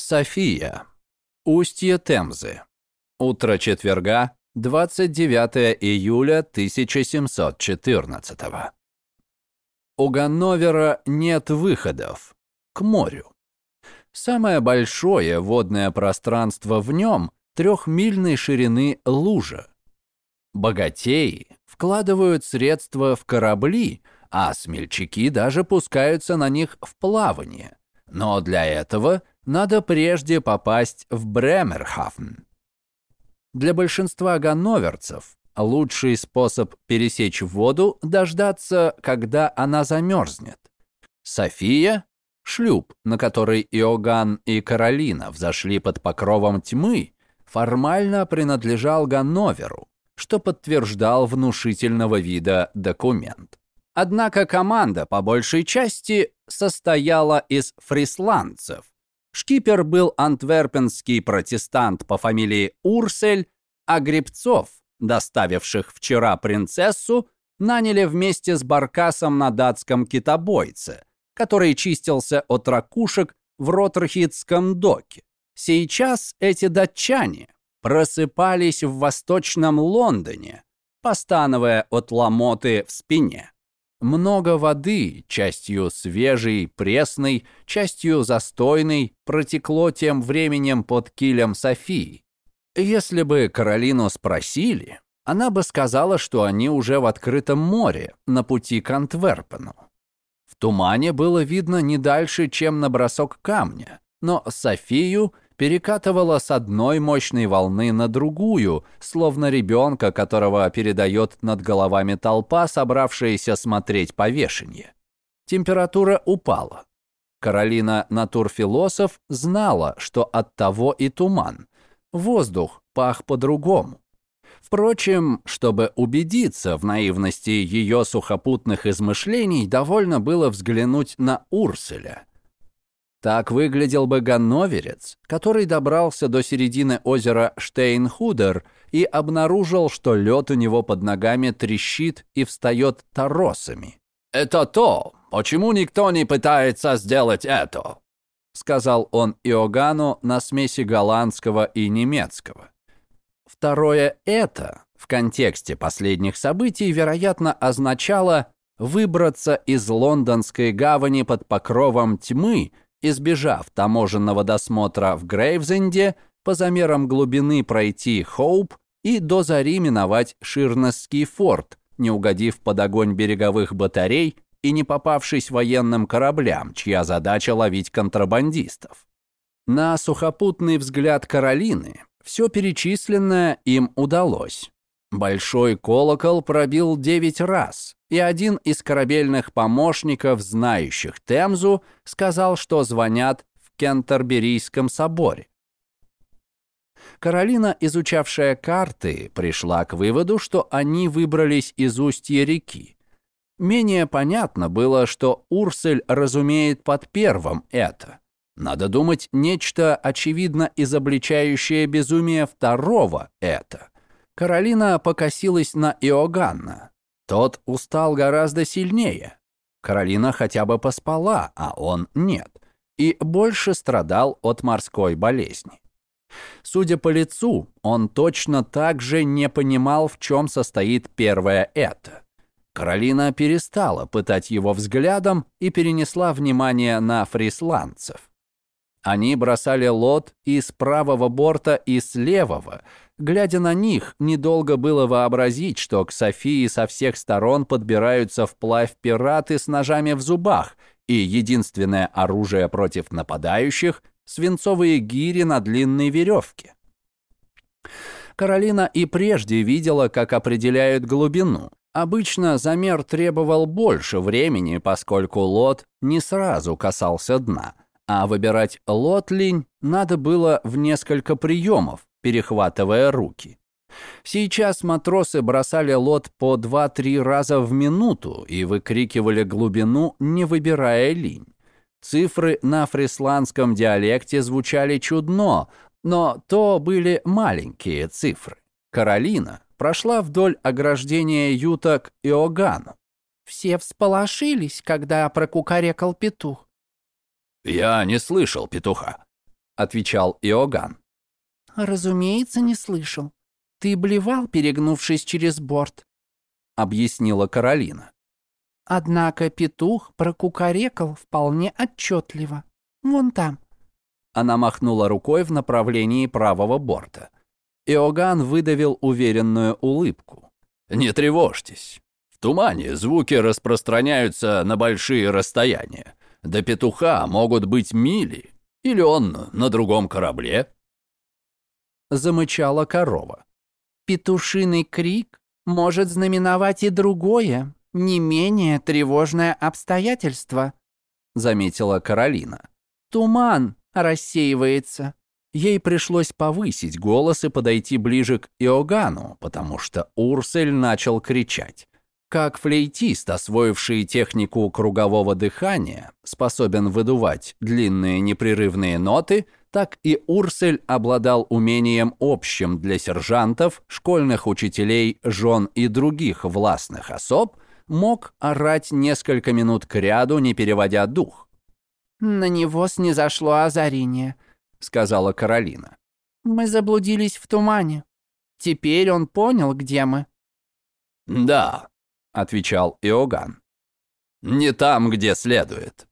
София. Устье Темзы. Утро четверга, 29 июля 1714 У Ганновера нет выходов к морю. Самое большое водное пространство в нем – трехмильной ширины лужа. Богатеи вкладывают средства в корабли, а смельчаки даже пускаются на них в плавание. Но для этого надо прежде попасть в Бремерхафен. Для большинства ганноверцев лучший способ пересечь воду – дождаться, когда она замерзнет. София – шлюп, на который Иоганн и Каролина взошли под покровом тьмы, формально принадлежал Ганноверу, что подтверждал внушительного вида документ. Однако команда по большей части состояла из фрисландцев. Шкипер был антверпенский протестант по фамилии Урсель, а гребцов, доставивших вчера принцессу, наняли вместе с Баркасом на датском китобойце, который чистился от ракушек в Ротрхитском доке. Сейчас эти датчане просыпались в восточном Лондоне, постановая от ломоты в спине. Много воды, частью свежей, пресной, частью застойной, протекло тем временем под килем Софии. Если бы Каролину спросили, она бы сказала, что они уже в открытом море, на пути к Антверпену. В тумане было видно не дальше, чем на бросок камня, но Софию – перекатывала с одной мощной волны на другую, словно ребенка, которого передает над головами толпа, собравшаяся смотреть повешение. Температура упала. Каролина, натурфилософ, знала, что от того и туман. Воздух пах по-другому. Впрочем, чтобы убедиться в наивности ее сухопутных измышлений, довольно было взглянуть на Урселя. Так выглядел бы ганноверец, который добрался до середины озера Штейнхудер и обнаружил, что лед у него под ногами трещит и встает торосами. «Это то, почему никто не пытается сделать это», сказал он Иоганну на смеси голландского и немецкого. Второе «это» в контексте последних событий, вероятно, означало выбраться из лондонской гавани под покровом тьмы избежав таможенного досмотра в Грейвзенде, по замерам глубины пройти Хоуп и до зари миновать Ширнесский форт, не угодив под огонь береговых батарей и не попавшись военным кораблям, чья задача ловить контрабандистов. На сухопутный взгляд Каролины все перечисленное им удалось. Большой колокол пробил девять раз, и один из корабельных помощников, знающих Темзу, сказал, что звонят в Кентерберийском соборе. Каролина, изучавшая карты, пришла к выводу, что они выбрались из устья реки. Менее понятно было, что Урсель разумеет под первым это. Надо думать, нечто очевидно изобличающее безумие второго это. Каролина покосилась на Иоганна. Тот устал гораздо сильнее. Каролина хотя бы поспала, а он нет. И больше страдал от морской болезни. Судя по лицу, он точно так же не понимал, в чем состоит первое это. Каролина перестала пытать его взглядом и перенесла внимание на фрисландцев. Они бросали лот и с правого борта, и с левого, Глядя на них, недолго было вообразить, что к Софии со всех сторон подбираются вплавь пираты с ножами в зубах, и единственное оружие против нападающих – свинцовые гири на длинной веревке. Каролина и прежде видела, как определяют глубину. Обычно замер требовал больше времени, поскольку лот не сразу касался дна, а выбирать лот-линь надо было в несколько приемов, перехватывая руки. Сейчас матросы бросали лот по 2-3 раза в минуту и выкрикивали глубину, не выбирая линь. Цифры на фрисландском диалекте звучали чудно, но то были маленькие цифры. Каролина прошла вдоль ограждения юток Иоганну. Все всполошились, когда прокукарекал петух. «Я не слышал петуха», отвечал Иоганн. «Разумеется, не слышал. Ты блевал, перегнувшись через борт», — объяснила Каролина. «Однако петух прокукарекал вполне отчетливо. Вон там». Она махнула рукой в направлении правого борта. Иоганн выдавил уверенную улыбку. «Не тревожьтесь. В тумане звуки распространяются на большие расстояния. До петуха могут быть мили, или он на другом корабле?» Замычала корова. «Петушиный крик может знаменовать и другое, не менее тревожное обстоятельство», заметила Каролина. «Туман рассеивается». Ей пришлось повысить голос и подойти ближе к Иогану, потому что Урсель начал кричать. Как флейтист, освоивший технику кругового дыхания, способен выдувать длинные непрерывные ноты, так и Урсель обладал умением общим для сержантов, школьных учителей, жен и других властных особ, мог орать несколько минут кряду, не переводя дух. «На него снизошло озарение», — сказала Каролина. «Мы заблудились в тумане. Теперь он понял, где мы». «Да», — отвечал Иоганн. «Не там, где следует».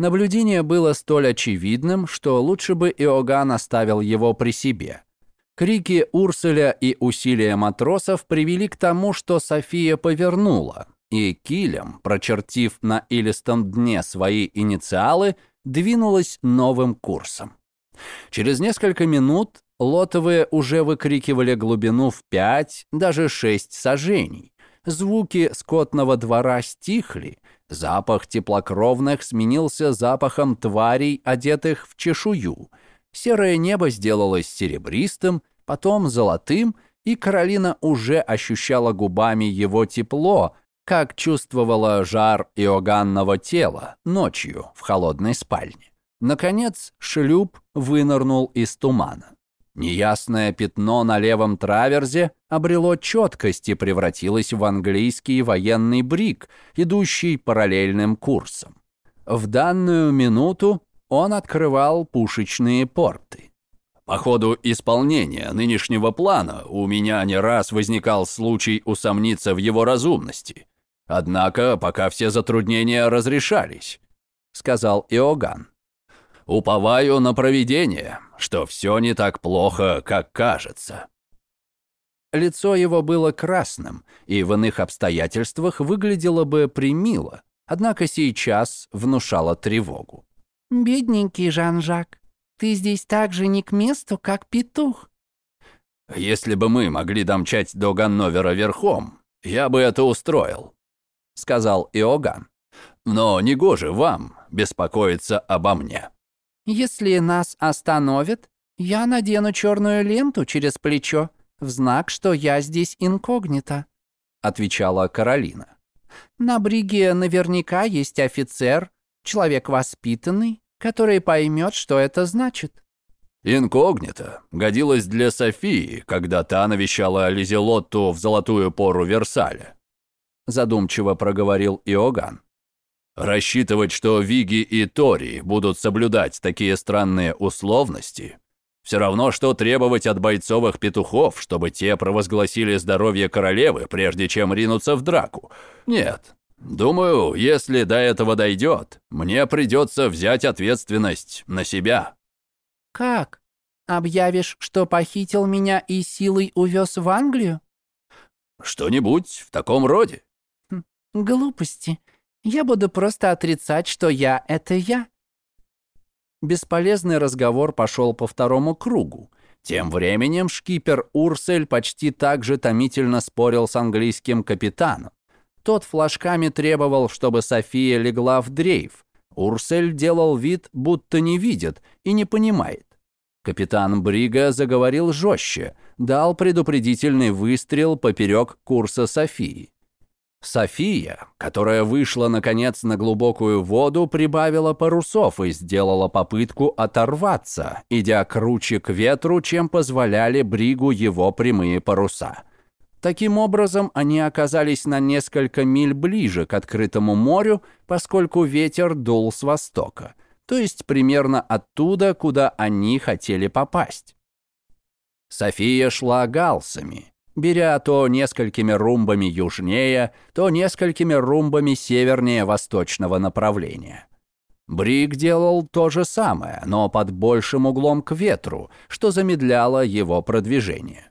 Наблюдение было столь очевидным, что лучше бы Иоганн оставил его при себе. Крики Урселя и усилия матросов привели к тому, что София повернула, и килем, прочертив на илистом дне свои инициалы, двинулась новым курсом. Через несколько минут лотовые уже выкрикивали глубину в пять, даже шесть сажений. Звуки скотного двора стихли, запах теплокровных сменился запахом тварей, одетых в чешую. Серое небо сделалось серебристым, потом золотым, и Каролина уже ощущала губами его тепло, как чувствовала жар иоганного тела ночью в холодной спальне. Наконец шлюп вынырнул из тумана. Неясное пятно на левом траверзе обрело четкость и превратилось в английский военный брик, идущий параллельным курсом. В данную минуту он открывал пушечные порты. По ходу исполнения нынешнего плана у меня не раз возникал случай усомниться в его разумности. Однако пока все затруднения разрешались, сказал Иоганн. Уповаю на провидение, что все не так плохо, как кажется». Лицо его было красным, и в иных обстоятельствах выглядело бы примило, однако сейчас внушало тревогу. «Бедненький Жан-Жак, ты здесь так же не к месту, как петух». «Если бы мы могли домчать до Ганновера верхом, я бы это устроил», — сказал Иоганн. «Но негоже вам беспокоиться обо мне». Если нас остановят, я надену черную ленту через плечо в знак, что я здесь инкогнито», — отвечала Каролина. «На бриге наверняка есть офицер, человек воспитанный, который поймет, что это значит». «Инкогнито годилось для Софии, когда та навещала Лизелотту в золотую пору Версаля», задумчиво проговорил Иоганн. Рассчитывать, что Виги и Тори будут соблюдать такие странные условности, все равно, что требовать от бойцовых петухов, чтобы те провозгласили здоровье королевы, прежде чем ринуться в драку. Нет. Думаю, если до этого дойдет, мне придется взять ответственность на себя. Как? Объявишь, что похитил меня и силой увез в Англию? Что-нибудь в таком роде. Хм, глупости. Я буду просто отрицать, что я — это я». Бесполезный разговор пошел по второму кругу. Тем временем шкипер Урсель почти так же томительно спорил с английским капитаном. Тот флажками требовал, чтобы София легла в дрейф. Урсель делал вид, будто не видит и не понимает. Капитан Брига заговорил жестче, дал предупредительный выстрел поперек курса Софии. София, которая вышла, наконец, на глубокую воду, прибавила парусов и сделала попытку оторваться, идя круче к ветру, чем позволяли Бригу его прямые паруса. Таким образом, они оказались на несколько миль ближе к открытому морю, поскольку ветер дул с востока. то есть примерно оттуда, куда они хотели попасть. София шла галсами, беря то несколькими румбами южнее, то несколькими румбами севернее восточного направления. Брик делал то же самое, но под большим углом к ветру, что замедляло его продвижение.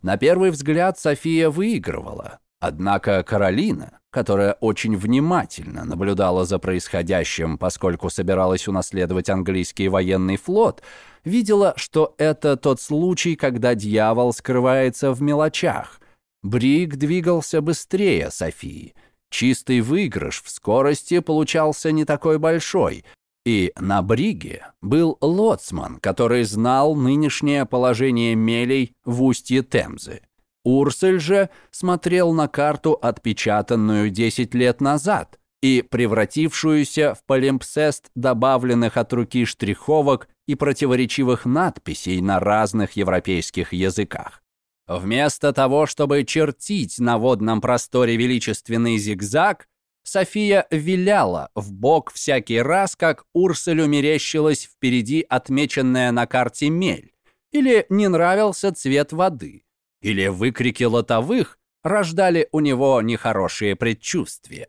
На первый взгляд София выигрывала, однако Каролина, которая очень внимательно наблюдала за происходящим, поскольку собиралась унаследовать английский военный флот, видела, что это тот случай, когда дьявол скрывается в мелочах. Брик двигался быстрее Софии – Чистый выигрыш в скорости получался не такой большой, и на бриге был лоцман, который знал нынешнее положение мелей в устье Темзы. Урсель же смотрел на карту, отпечатанную 10 лет назад, и превратившуюся в полимпсест добавленных от руки штриховок и противоречивых надписей на разных европейских языках. Вместо того, чтобы чертить на водном просторе величественный зигзаг, София виляла в бок всякий раз, как Урселю мерещилась впереди отмеченная на карте мель, или не нравился цвет воды, или выкрики лотовых рождали у него нехорошие предчувствия.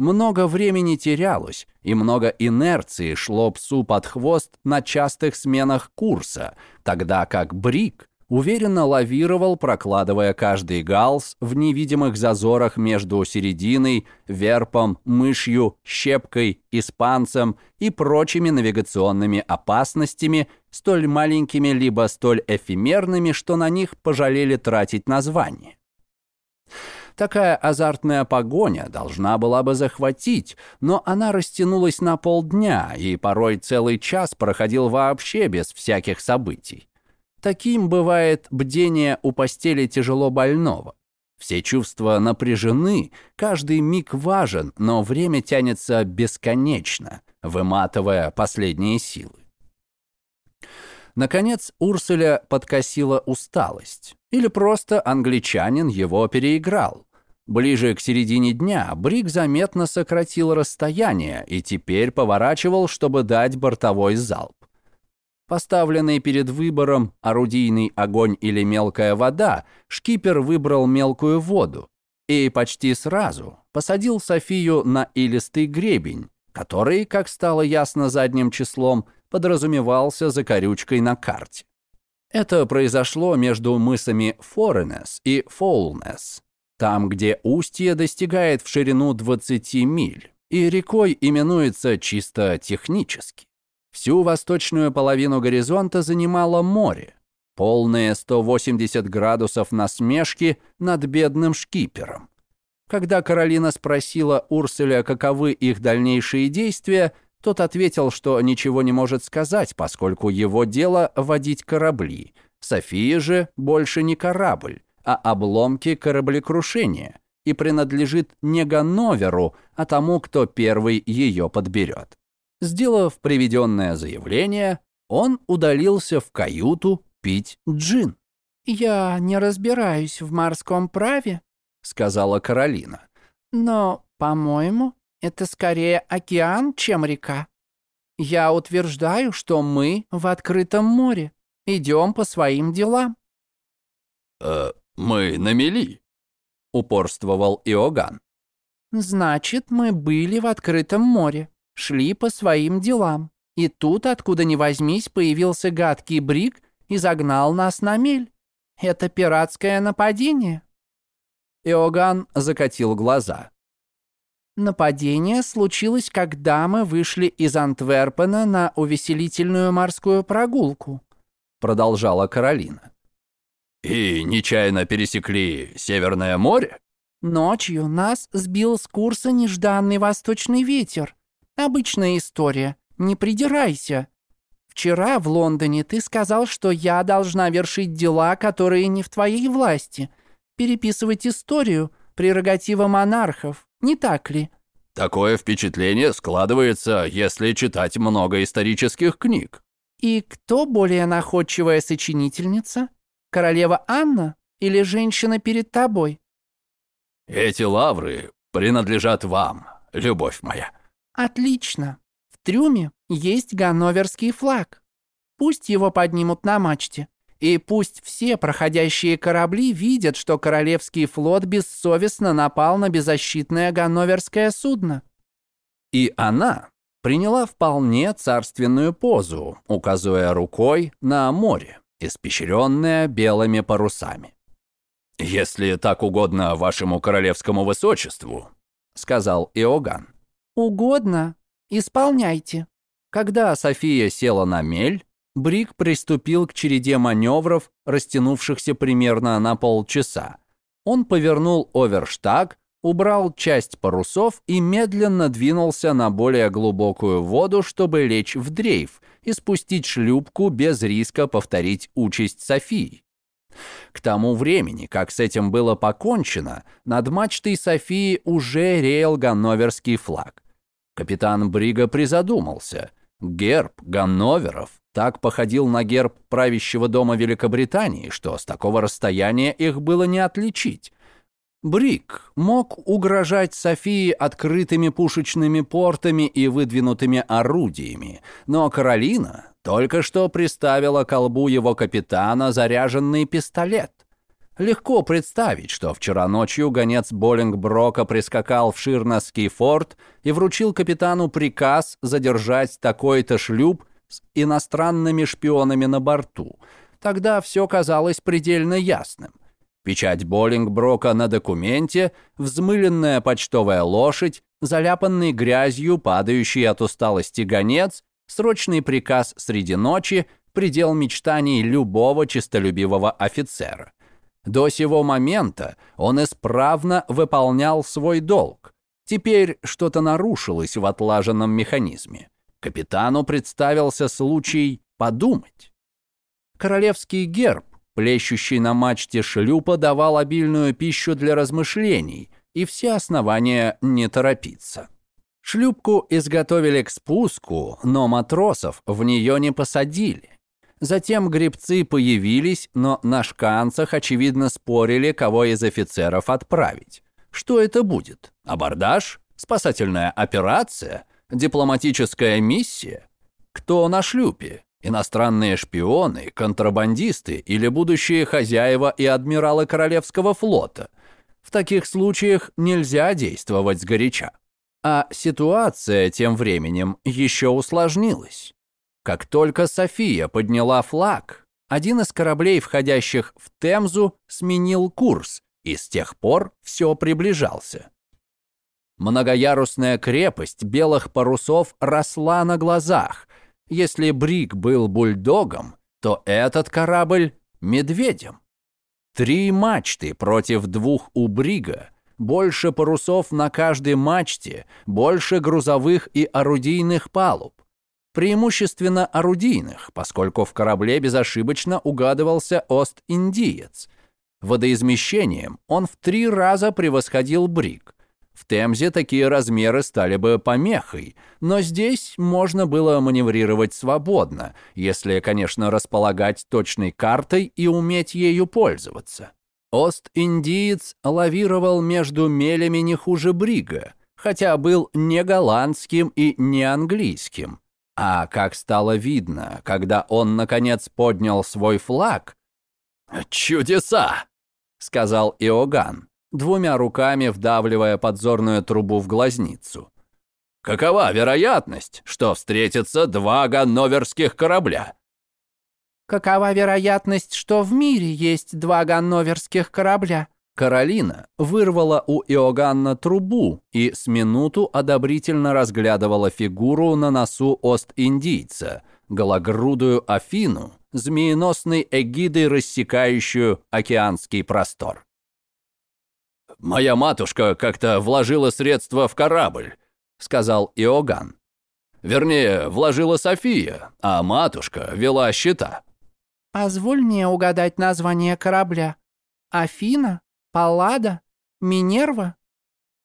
Много времени терялось, и много инерции шло псу под хвост на частых сменах курса, тогда как Брик уверенно лавировал, прокладывая каждый галс в невидимых зазорах между серединой, верпом, мышью, щепкой, испанцем и прочими навигационными опасностями, столь маленькими либо столь эфемерными, что на них пожалели тратить название. Такая азартная погоня должна была бы захватить, но она растянулась на полдня, и порой целый час проходил вообще без всяких событий. Таким бывает бдение у постели тяжело больного. Все чувства напряжены, каждый миг важен, но время тянется бесконечно, выматывая последние силы. Наконец Урсуля подкосила усталость. Или просто англичанин его переиграл. Ближе к середине дня Брик заметно сократил расстояние и теперь поворачивал, чтобы дать бортовой залп. Поставленный перед выбором орудийный огонь или мелкая вода, шкипер выбрал мелкую воду и почти сразу посадил Софию на илистый гребень, который, как стало ясно задним числом, подразумевался за корючкой на карте. Это произошло между мысами Форенес и Фоулнес, там, где устье достигает в ширину 20 миль, и рекой именуется чисто технически. Всю восточную половину горизонта занимало море, полные 180 градусов насмешки над бедным шкипером. Когда Каролина спросила Урселя, каковы их дальнейшие действия, тот ответил, что ничего не может сказать, поскольку его дело водить корабли. София же больше не корабль, а обломки кораблекрушения и принадлежит не Ганноверу, а тому, кто первый ее подберет. Сделав приведенное заявление, он удалился в каюту пить джин. «Я не разбираюсь в морском праве», — сказала Каролина. «Но, по-моему, это скорее океан, чем река. Я утверждаю, что мы в открытом море, идем по своим делам». «Э, «Мы на мели», — упорствовал Иоганн. «Значит, мы были в открытом море шли по своим делам. И тут, откуда ни возьмись, появился гадкий брик и загнал нас на мель. Это пиратское нападение». Иоганн закатил глаза. Нападение случилось, когда мы вышли из Антверпена на увеселительную морскую прогулку, продолжала Каролина. И нечаянно пересекли Северное море? Ночью нас сбил с курса нежданный восточный ветер, Обычная история. Не придирайся. Вчера в Лондоне ты сказал, что я должна вершить дела, которые не в твоей власти. Переписывать историю – прерогатива монархов, не так ли? Такое впечатление складывается, если читать много исторических книг. И кто более находчивая сочинительница? Королева Анна или женщина перед тобой? Эти лавры принадлежат вам, любовь моя. Отлично. В трюме есть ганноверский флаг. Пусть его поднимут на мачте. И пусть все проходящие корабли видят, что Королевский флот бессовестно напал на беззащитное ганноверское судно. И она приняла вполне царственную позу, указывая рукой на море, испещренное белыми парусами. «Если так угодно вашему королевскому высочеству», — сказал Иоганн. «Угодно. Исполняйте». Когда София села на мель, Брик приступил к череде маневров, растянувшихся примерно на полчаса. Он повернул оверштаг, убрал часть парусов и медленно двинулся на более глубокую воду, чтобы лечь в дрейф и спустить шлюпку без риска повторить участь Софии. К тому времени, как с этим было покончено, над мачтой Софии уже реял ганноверский флаг. Капитан Брига призадумался. Герб Ганноверов так походил на герб правящего дома Великобритании, что с такого расстояния их было не отличить. Брик мог угрожать Софии открытыми пушечными портами и выдвинутыми орудиями, но Каролина только что приставила к колбу его капитана заряженный пистолет. Легко представить, что вчера ночью гонец Боллингброка прискакал в Ширносский форт и вручил капитану приказ задержать такой-то шлюп с иностранными шпионами на борту. Тогда все казалось предельно ясным. Печать Боллингброка на документе, взмыленная почтовая лошадь, заляпанный грязью, падающий от усталости гонец, срочный приказ среди ночи, предел мечтаний любого честолюбивого офицера. До сего момента он исправно выполнял свой долг. Теперь что-то нарушилось в отлаженном механизме. Капитану представился случай подумать. Королевский герб Плещущий на мачте шлюпа давал обильную пищу для размышлений и все основания не торопиться. Шлюпку изготовили к спуску, но матросов в нее не посадили. Затем гребцы появились, но на шканцах, очевидно, спорили, кого из офицеров отправить. Что это будет? Абордаж? Спасательная операция? Дипломатическая миссия? Кто на шлюпе? Иностранные шпионы, контрабандисты или будущие хозяева и адмиралы Королевского флота. В таких случаях нельзя действовать сгоряча. А ситуация тем временем еще усложнилась. Как только София подняла флаг, один из кораблей, входящих в Темзу, сменил курс, и с тех пор все приближался. Многоярусная крепость белых парусов росла на глазах, если Брик был бульдогом, то этот корабль — медведем. Три мачты против двух у Брига, больше парусов на каждой мачте, больше грузовых и орудийных палуб. Преимущественно орудийных, поскольку в корабле безошибочно угадывался Ост-Индиец. Водоизмещением он в три раза превосходил Бриг. В Темзе такие размеры стали бы помехой, но здесь можно было маневрировать свободно, если, конечно, располагать точной картой и уметь ею пользоваться. Ост-индиец лавировал между мелями не хуже Брига, хотя был не голландским и не английским. А как стало видно, когда он, наконец, поднял свой флаг... «Чудеса!» — сказал Иоганн двумя руками вдавливая подзорную трубу в глазницу. «Какова вероятность, что встретятся два ганноверских корабля?» «Какова вероятность, что в мире есть два ганноверских корабля?» Каролина вырвала у Иоганна трубу и с минуту одобрительно разглядывала фигуру на носу Ост-Индийца, гологрудую Афину, змееносной эгидой, рассекающую океанский простор. «Моя матушка как-то вложила средства в корабль», — сказал Иоганн. «Вернее, вложила София, а матушка вела счета». «Позволь мне угадать название корабля. Афина? Паллада? Минерва?»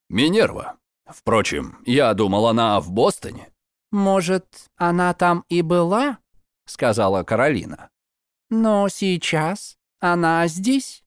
«Минерва. Впрочем, я думал, она в Бостоне». «Может, она там и была?» — сказала Каролина. «Но сейчас она здесь?»